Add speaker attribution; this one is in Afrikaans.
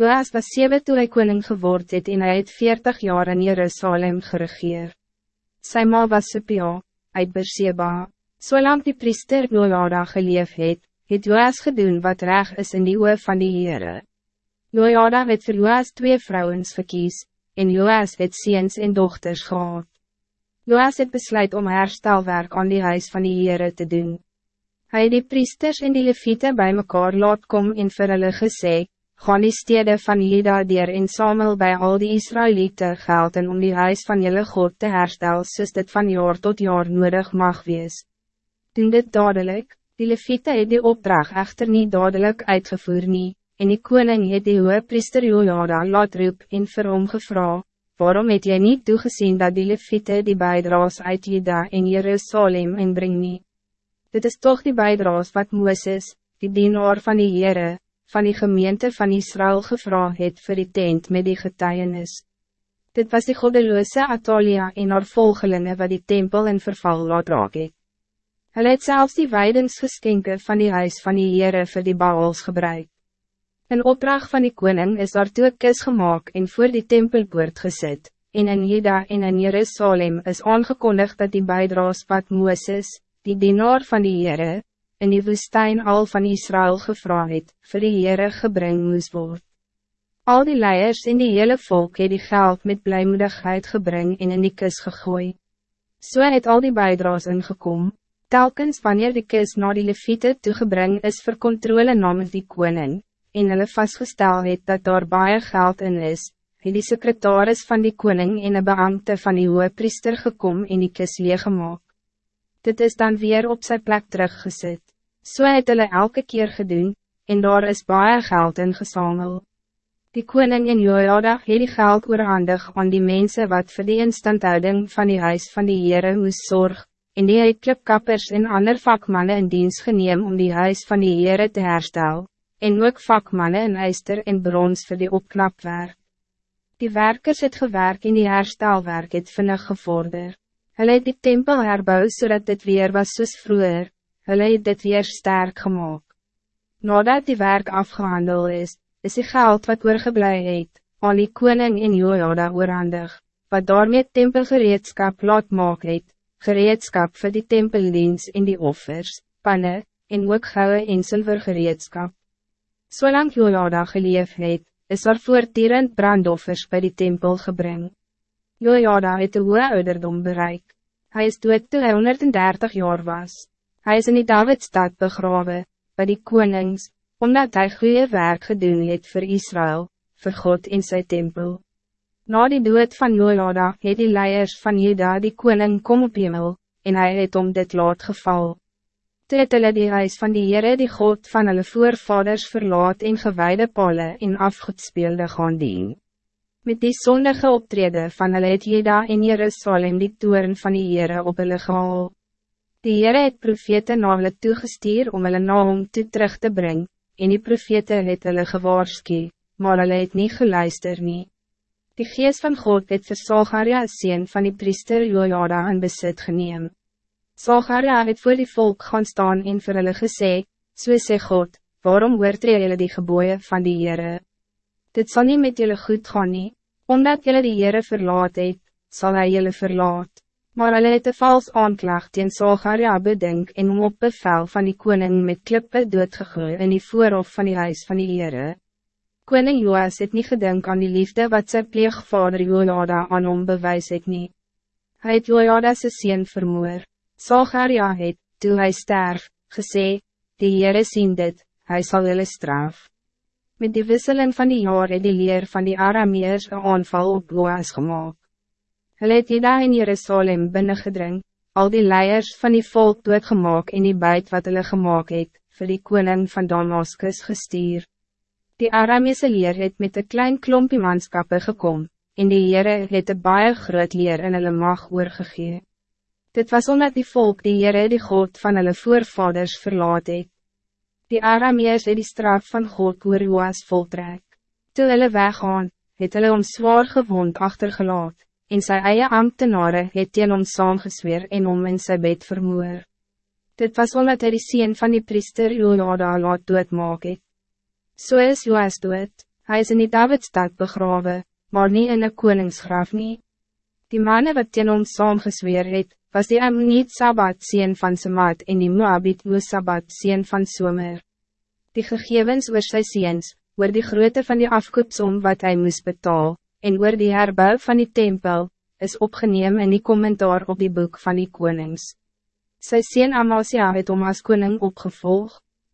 Speaker 1: Joas was zeven toe hy koning geword het en hy het veertig jaar in Jerusalem geregeer. Sy ma was Sipia, uit Berseba. Zolang die priester Jojada geleef het, het Joas gedoen wat reg is in die oor van die Heere. Jojada het vir Joas twee vrouwens verkies, en Joas het ziens en dochters gehad. Joas het besluit om herstelwerk aan die huis van die Heere te doen. Hij het die priesters en die leviete bij mekaar laat kom en vir hulle gesê, gaan die stede van Jeda dier en samel bij al die Israëlieten gelden om die huis van jullie God te herstel soos dit van jaar tot jaar nodig mag wees. Doen dit dadelijk, die leviete het die opdracht echter niet dadelijk uitgevoerd nie, en die koning het die hoge priester Jojada laat roep en vir hom gevra, waarom het jy niet toegezien dat die leviete die bijdraas uit Jeda en Jerusalem inbreng nie? Dit is toch die bijdraas wat Mooses, die dienaar van die Heere, van die gemeente van Israël gevra het vir die tent met die getuienis. Dit was die goddeloze Atalia en haar volgelinge wat die tempel in verval laat raak het. Hulle het selfs die weidingsgeskenke van die huis van die Heere vir die Baals gebruik. In opdracht van die koning is daar toe kis gemaakt en voor die tempelpoort gezet, en in Jeda en in Jerusalem is aangekondigd dat die bijdraas wat Mooses, die dienaar van die Heere, in die woestijn al van Israël gevra het, vir die Heere gebring moes word. Al die leiers en die hele volk het die geld met blijmoedigheid gebring en in die kus gegooi. So het al die bijdraas ingekom, telkens wanneer die kus na die leviete toegebring is vir controle namens die koning, en hulle vastgestel het dat daar baie geld in is, het die secretaris van die koning en een beambte van die hoge priester gekom en die kis leeggemaak. Dit is dan weer op zijn plek teruggezet. So het hulle elke keer gedoen, en daar is baie geld ingesamel. Die koning en Jojada het die geld oorhandig aan die mensen wat voor die instandhouding van die huis van die Heere moes zorg, en die het klipkappers en ander vakmannen in dienst geneem om die huis van die Heere te herstellen en ook vakmannen in ijster en brons voor die opknapwerk. Die werkers het gewerk in die herstelwerk het vinnig gevorder. Hulle het die tempel herbou zodat dit weer was soos vroeger, hulle het dit weer sterk gemaakt. Nadat die werk afgehandel is, is die geld wat oorgeblij het, aan die koning in Jojada oorhandig, wat daarmee tempelgereedskap laat maak het, gereedskap voor die tempeldienst in die offers, panne, en ook gouden en zilver gereedskap. Zolang Jojada geleef het, is er voortdurend brandoffers bij die tempel gebring. Jojada het de hoge ouderdom bereik. Hij is dood toe hy 130 jaar was. Hij is in die Davidstad begraven, bij die konings, omdat hij goede werk gedoen het voor Israël, voor God in zijn tempel. Na die dood van Jojada het die leiers van Juda die koning kom op hemel, en hij het om dit laat geval. Toe het hulle die huis van die Heere die God van hulle voorvaders verlaat en gewijde pale en afgoedspeelde gaan dien. Met die zondige optrede van hulle het Jeda en Jerusalem die toeren van die Heere op hulle gehaal. Die Heere het profete na hulle toegestuur om hulle na hom toe terug te brengen, en die profete het hulle gewaarski, maar hulle het nie geluister nie. Die geest van God het vir Salgaria sien van die priester Jojada in besit geneem. Zacharia het voor die volk gaan staan en vir hulle gesê, so sê God, waarom oortree julle die geboeien van die Heere? Dit zal niet met julle goed gaan nie, omdat julle die Heere verlaat het, sal hy julle verlaat. Maar hulle het een vals aanklag teen Zacharia bedink en om op bevel van die koning met klippe doodgegooi in die voorhof van die huis van die Heere. Koning Joas het niet gedink aan die liefde wat sy pleegvader Jojada aan hom bewys het nie. Hy het Jojada sy sien vermoor. Salgaria het, toe hy sterf, gesê, die Heere sien dit, hy sal hulle straf. Met die wisseling van die jaar het die leer van die Arameers een aanval op Boas gemaakt. Hulle het Jeda in Jerusalem binnengedring, al die leiers van die volk doodgemaak en die buit wat hulle gemaakt het, vir die koning van Damascus gestuur. Die Arameese leer het met een klein klompie manskappe gekom, en die Heere het een baie groot leer in hulle mag oorgegeven. Dit was omdat die volk die Heere die God van hulle voorvaders verlaat het. Die Arameers het die straf van God oor Joas voltrek. Toe hulle weggaan, het hulle om zwaar gewond achtergelaat, en sy eie ambtenare het teen om saamgesweer en om in sy bed vermoor. Dit was omdat hy die sien van die priester Jojada laat doodmaak het. So is Joas dood, Hij is in die Davidstad begraven, maar niet in een koningsgraf nie. Die mannen wat teen ons saamgesweer het, was die Ammonite Sabbat sien van Samat en die Moabit Sabbat sien van Somer. Die gegevens oor sy seens, oor die grootte van die afkoopsom wat hij moest betalen, en oor die herbouw van die tempel, is opgeneem in die commentaar op die boek van die konings. Sy sien Amasia het om as koning opgevolgd.